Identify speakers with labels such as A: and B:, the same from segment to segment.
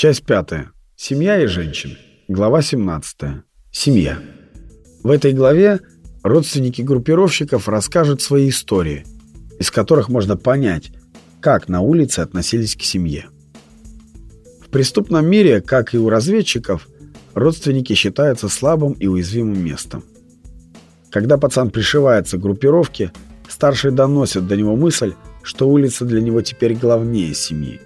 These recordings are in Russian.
A: Часть пятая. Семья и женщины. Глава 17. Семья. В этой главе родственники группировщиков расскажут свои истории, из которых можно понять, как на улице относились к семье. В преступном мире, как и у разведчиков, родственники считаются слабым и уязвимым местом. Когда пацан пришивается к группировке, старший доносит до него мысль, что улица для него теперь главнее семьи.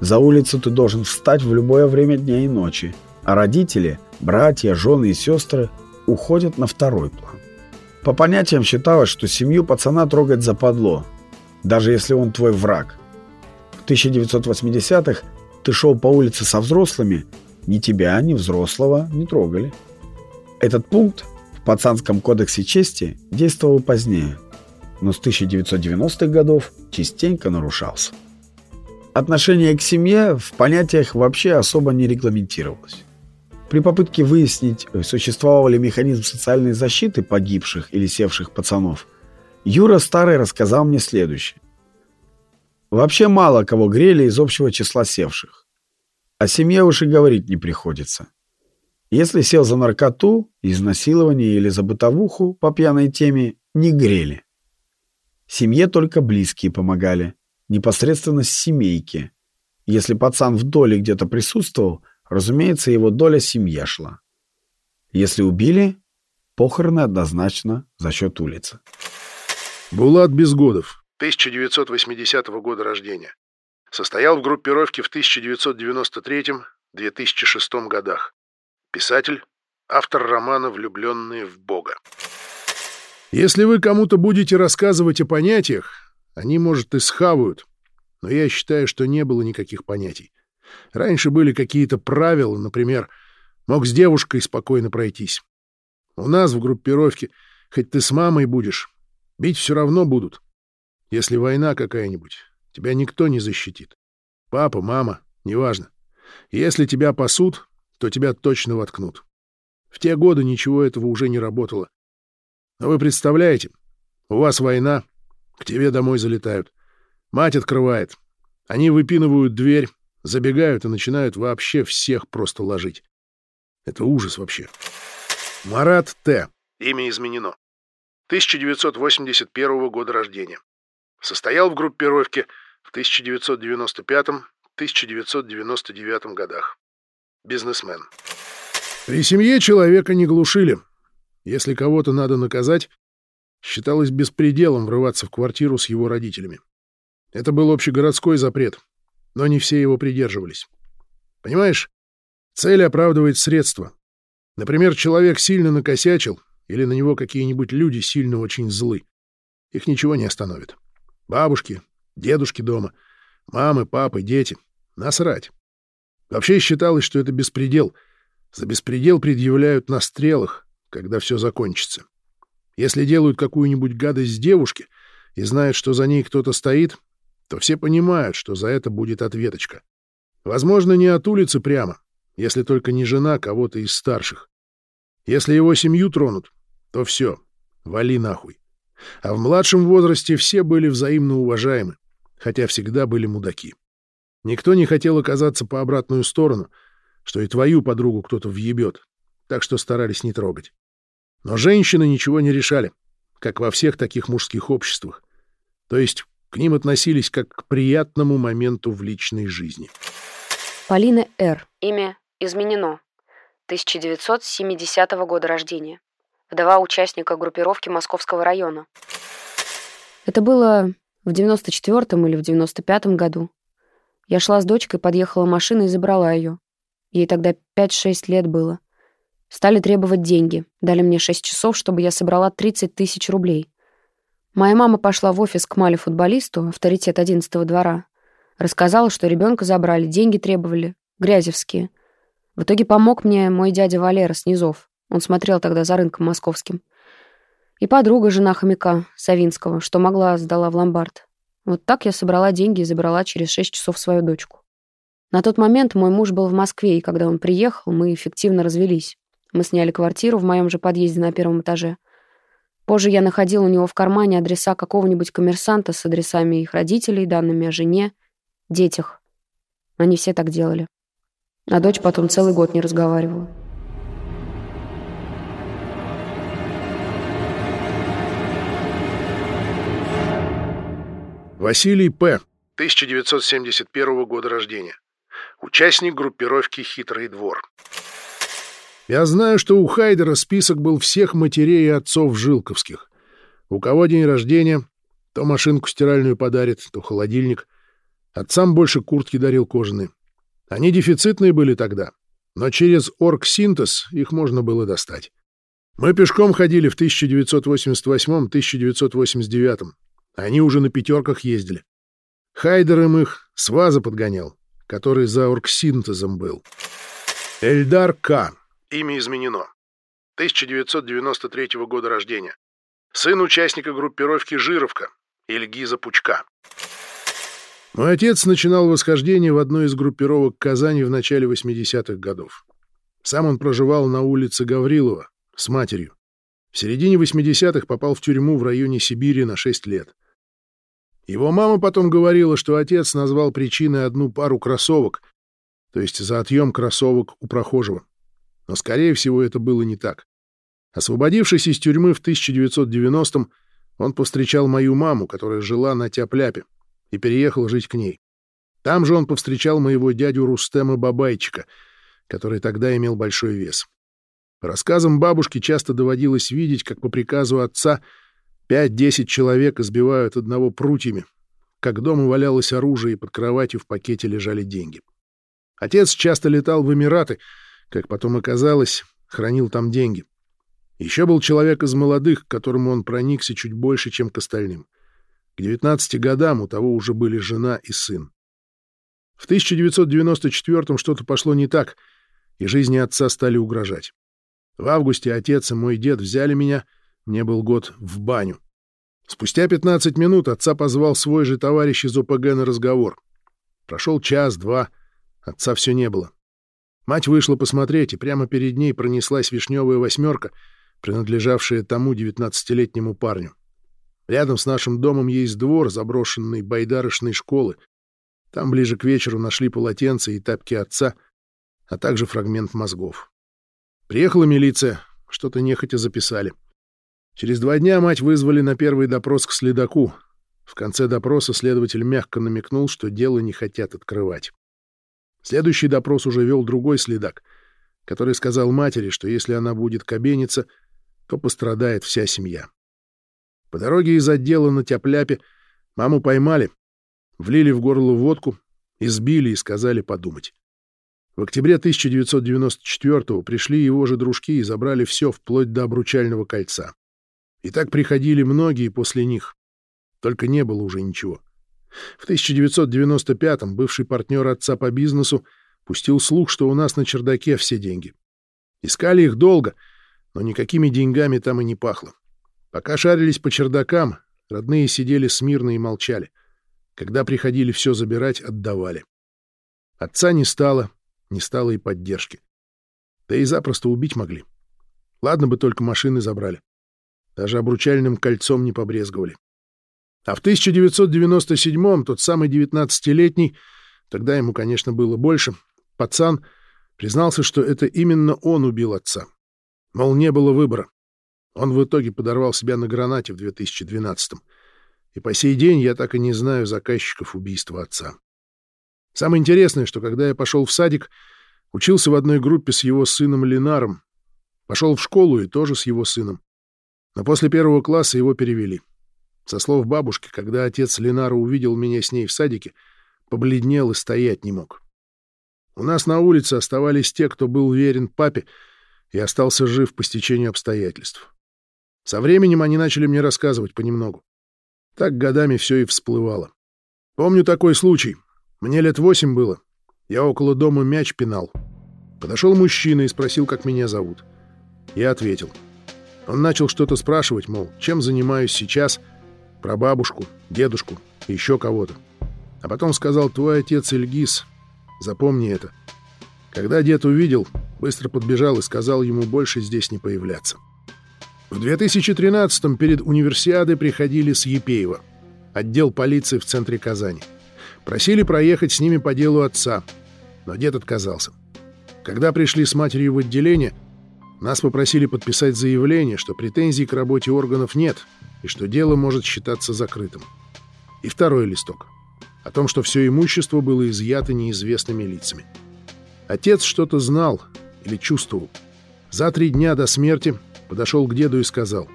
A: За улицу ты должен встать в любое время дня и ночи, а родители, братья, жены и сестры уходят на второй план. По понятиям считалось, что семью пацана трогать западло, даже если он твой враг. В 1980-х ты шел по улице со взрослыми, ни тебя, ни взрослого не трогали. Этот пункт в пацанском кодексе чести действовал позднее, но с 1990-х годов частенько нарушался. Отношение к семье в понятиях вообще особо не регламентировалось. При попытке выяснить, существовал ли механизм социальной защиты погибших или севших пацанов, Юра Старый рассказал мне следующее. Вообще мало кого грели из общего числа севших. О семье уж и говорить не приходится. Если сел за наркоту, изнасилование или за бытовуху по пьяной теме, не грели. Семье только близкие помогали, непосредственно с семейки. Если пацан в доле где-то присутствовал, разумеется, его доля семья шла. Если убили, похороны однозначно за счет улицы.
B: Булат Безгодов, 1980 года рождения. Состоял в группировке в 1993-2006 годах. Писатель, автор романа «Влюбленные в Бога». Если вы кому-то будете рассказывать о понятиях, они, может, и схавают, но я считаю, что не было никаких понятий. Раньше были какие-то правила, например, мог с девушкой спокойно пройтись. У нас в группировке, хоть ты с мамой будешь, бить все равно будут. Если война какая-нибудь, тебя никто не защитит. Папа, мама, неважно. Если тебя пасут, то тебя точно воткнут. В те годы ничего этого уже не работало. Но вы представляете, у вас война, к тебе домой залетают. Мать открывает. Они выпинывают дверь, забегают и начинают вообще всех просто ложить. Это ужас вообще. Марат Т. Имя изменено. 1981 года рождения. Состоял в группировке в 1995-1999 годах. Бизнесмен. При семье человека не глушили. Если кого-то надо наказать, считалось беспределом врываться в квартиру с его родителями. Это был общегородской запрет, но не все его придерживались. Понимаешь, цель оправдывает средства. Например, человек сильно накосячил, или на него какие-нибудь люди сильно очень злы. Их ничего не остановит. Бабушки, дедушки дома, мамы, папы, дети. Насрать. Вообще считалось, что это беспредел. За беспредел предъявляют на стрелах, когда все закончится. Если делают какую-нибудь гадость с девушки и знают, что за ней кто-то стоит, то все понимают, что за это будет ответочка. Возможно, не от улицы прямо, если только не жена кого-то из старших. Если его семью тронут, то все, вали нахуй. А в младшем возрасте все были взаимно уважаемы, хотя всегда были мудаки. Никто не хотел оказаться по обратную сторону, что и твою подругу кто-то въебет, так что старались не трогать. Но женщины ничего не решали, как во всех таких мужских обществах. То есть к ним относились как к приятному моменту в личной жизни.
C: Полина Р. Имя изменено. 1970 года рождения. Вдова участника группировки Московского района. Это было в 94-м или в 95-м году. Я шла с дочкой, подъехала машина и забрала ее. Ей тогда 5-6 лет было. Стали требовать деньги. Дали мне 6 часов, чтобы я собрала 30 тысяч рублей. Моя мама пошла в офис к Мале-футболисту, авторитет 11 двора. Рассказала, что ребенка забрали, деньги требовали, грязевские. В итоге помог мне мой дядя Валера Снизов. Он смотрел тогда за рынком московским. И подруга, жена хомяка, Савинского, что могла, сдала в ломбард. Вот так я собрала деньги и забрала через 6 часов свою дочку. На тот момент мой муж был в Москве, и когда он приехал, мы эффективно развелись. Мы сняли квартиру в моем же подъезде на первом этаже. Позже я находил у него в кармане адреса какого-нибудь коммерсанта с адресами их родителей, данными о жене, детях. Они все так делали. А дочь потом целый год не разговаривала.
B: Василий П. 1971 года рождения. Участник группировки «Хитрый двор». Я знаю, что у Хайдера список был всех матерей и отцов Жилковских. У кого день рождения, то машинку стиральную подарит, то холодильник. Отцам больше куртки дарил кожаные. Они дефицитные были тогда, но через оргсинтез их можно было достать. Мы пешком ходили в 1988-1989. Они уже на пятерках ездили. Хайдер им их с ваза подгонял, который за оргсинтезом был. Эльдар К. Имя изменено. 1993 года рождения. Сын участника группировки «Жировка» Ильгиза Пучка. Мой отец начинал восхождение в одной из группировок Казани в начале 80-х годов. Сам он проживал на улице Гаврилова с матерью. В середине 80-х попал в тюрьму в районе Сибири на 6 лет. Его мама потом говорила, что отец назвал причиной одну пару кроссовок, то есть за отъем кроссовок у прохожего. Но, скорее всего, это было не так. Освободившись из тюрьмы в 1990-м, он повстречал мою маму, которая жила на Тяпляпе, и переехал жить к ней. Там же он повстречал моего дядю Рустема Бабайчика, который тогда имел большой вес. По рассказам бабушки часто доводилось видеть, как по приказу отца Пять-десять человек избивают одного прутьями, как дома валялось оружие и под кроватью в пакете лежали деньги. Отец часто летал в Эмираты, как потом оказалось, хранил там деньги. Еще был человек из молодых, к которому он проникся чуть больше, чем к остальным. К 19 годам у того уже были жена и сын. В 1994-м что-то пошло не так, и жизни отца стали угрожать. В августе отец и мой дед взяли меня — мне был год в баню. Спустя 15 минут отца позвал свой же товарищ из ОПГ на разговор. Прошел час-два, отца все не было. Мать вышла посмотреть, и прямо перед ней пронеслась вишневая восьмерка, принадлежавшая тому девятнадцатилетнему парню. Рядом с нашим домом есть двор заброшенной байдарочной школы. Там ближе к вечеру нашли полотенце и тапки отца, а также фрагмент мозгов. Приехала милиция, что-то нехотя записали. Через два дня мать вызвали на первый допрос к следаку. В конце допроса следователь мягко намекнул, что дело не хотят открывать. Следующий допрос уже вел другой следак, который сказал матери, что если она будет кабениться, то пострадает вся семья. По дороге из отдела на Тяпляпе маму поймали, влили в горло водку, избили и сказали подумать. В октябре 1994 пришли его же дружки и забрали все, вплоть до обручального кольца. И так приходили многие после них. Только не было уже ничего. В 1995-м бывший партнер отца по бизнесу пустил слух, что у нас на чердаке все деньги. Искали их долго, но никакими деньгами там и не пахло. Пока шарились по чердакам, родные сидели смирно и молчали. Когда приходили все забирать, отдавали. Отца не стало, не стало и поддержки. Да и запросто убить могли. Ладно бы только машины забрали. Даже обручальным кольцом не побрезговали. А в 1997-м тот самый 19-летний, тогда ему, конечно, было больше, пацан признался, что это именно он убил отца. Мол, не было выбора. Он в итоге подорвал себя на гранате в 2012-м. И по сей день я так и не знаю заказчиков убийства отца. Самое интересное, что когда я пошел в садик, учился в одной группе с его сыном Ленаром, пошел в школу и тоже с его сыном. Но после первого класса его перевели. Со слов бабушки, когда отец Ленара увидел меня с ней в садике, побледнел и стоять не мог. У нас на улице оставались те, кто был верен папе и остался жив по стечению обстоятельств. Со временем они начали мне рассказывать понемногу. Так годами все и всплывало. Помню такой случай. Мне лет восемь было. Я около дома мяч пинал. Подошел мужчина и спросил, как меня зовут. Я ответил — он начал что-то спрашивать, мол, чем занимаюсь сейчас, про бабушку, дедушку и еще кого-то. А потом сказал, твой отец Ильгиз, запомни это. Когда дед увидел, быстро подбежал и сказал ему больше здесь не появляться. В 2013-м перед универсиадой приходили с Епеева, отдел полиции в центре Казани. Просили проехать с ними по делу отца, но дед отказался. Когда пришли с матерью в отделение, нас попросили подписать заявление, что претензий к работе органов нет и что дело может считаться закрытым. И второй листок о том, что все имущество было изъято неизвестными лицами. Отец что-то знал или чувствовал. За три дня до смерти подошел к деду и сказал,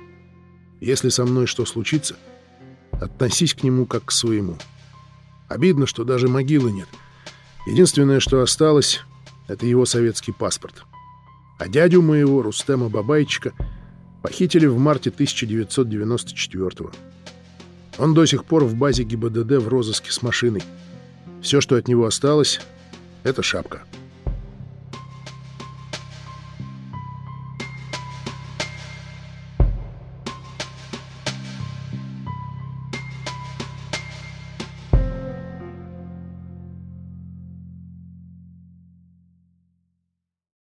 B: «Если со мной что случится, относись к нему как к своему. Обидно, что даже могилы нет. Единственное, что осталось, это его советский паспорт. А дядю моего, Рустема Бабайчика, похитили в марте 1994 -го. Он до сих пор в базе ГИБДД в розыске с машиной. Все, что от него осталось, — это шапка.